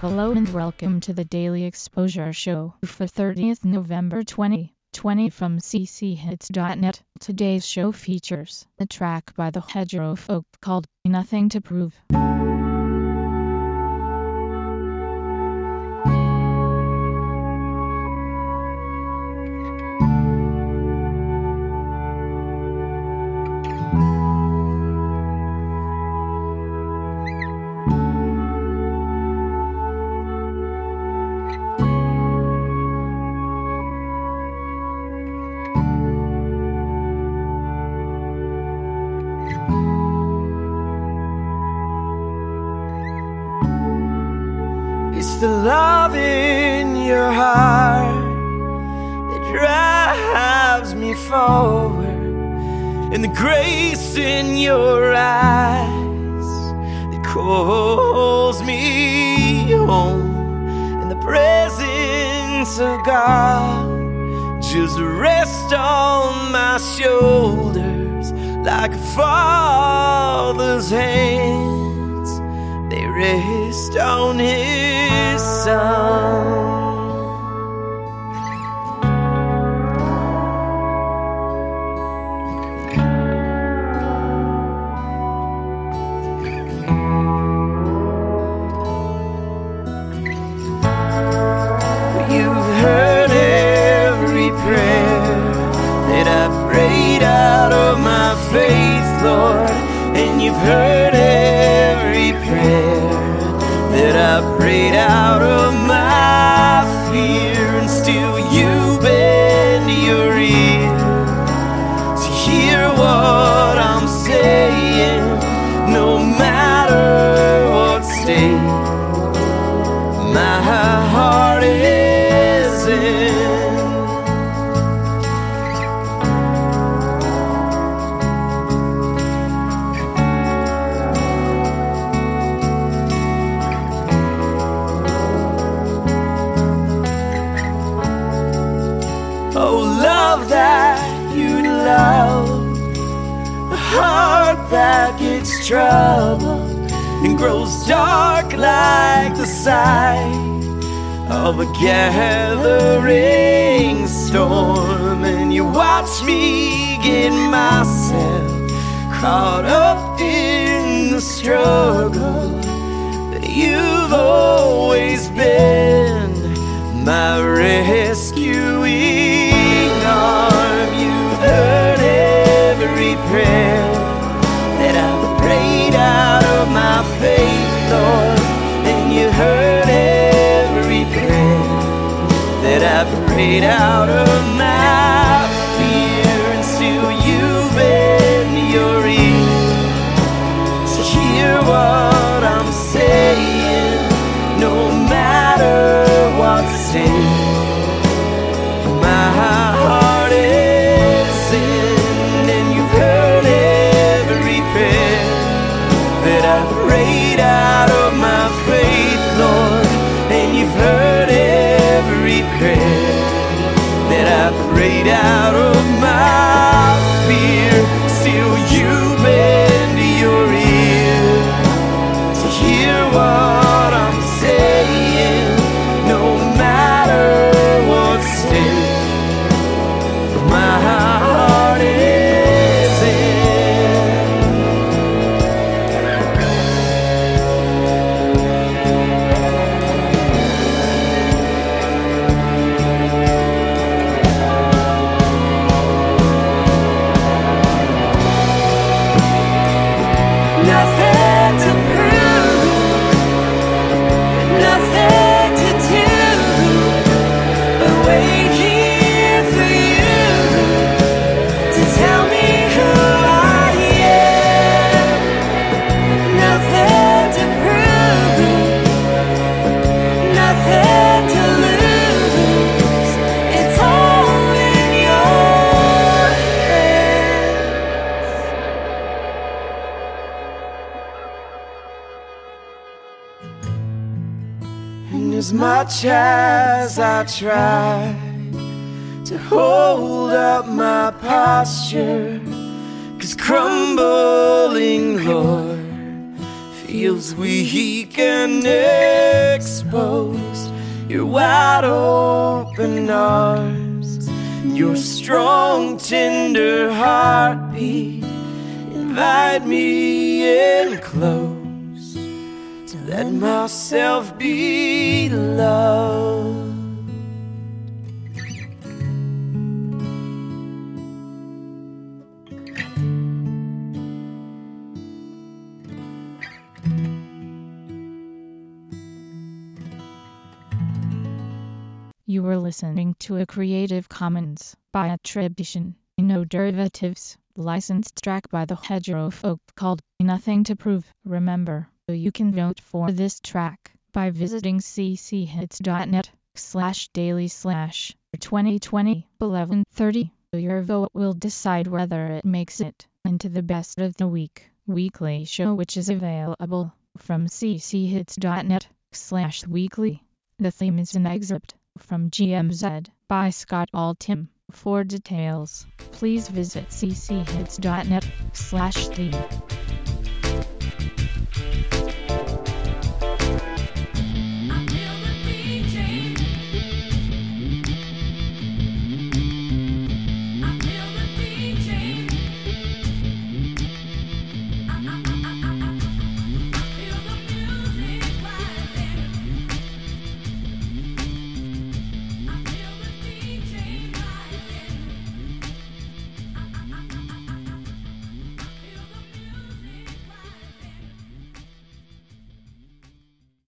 Hello and welcome to the Daily Exposure Show for 30th November 2020 from cchits.net. Today's show features a track by the Hedgerow Folk called Nothing to Prove. It's the love in your heart that drives me forward, and the grace in your eyes that calls me home, and the presence of God just rest on my shoulders like a father's hands. They rest on his son. You've heard every prayer that I've prayed out of my faith, Lord, and you've heard every prayer I prayed out of my trouble and grows dark like the sight of a gathering storm. And you watch me get myself caught up in the struggle, but you've always been my rescuing arm. You've heard every prayer Prayed out of out as much as I try to hold up my posture, cause crumbling, Lord, feels weak and exposed. Your wide open arms, your strong, tender heartbeat invite me in close let myself be loved. You were listening to a Creative Commons by attribution, no derivatives, licensed track by the Hedgerow Folk called Nothing to Prove. Remember, you can vote for this track by visiting cchits.net slash daily slash 2020 1130. Your vote will decide whether it makes it into the best of the week weekly show which is available from cchits.net slash weekly. The theme is an excerpt from GMZ by Scott Altham. For details, please visit cchits.net slash theme.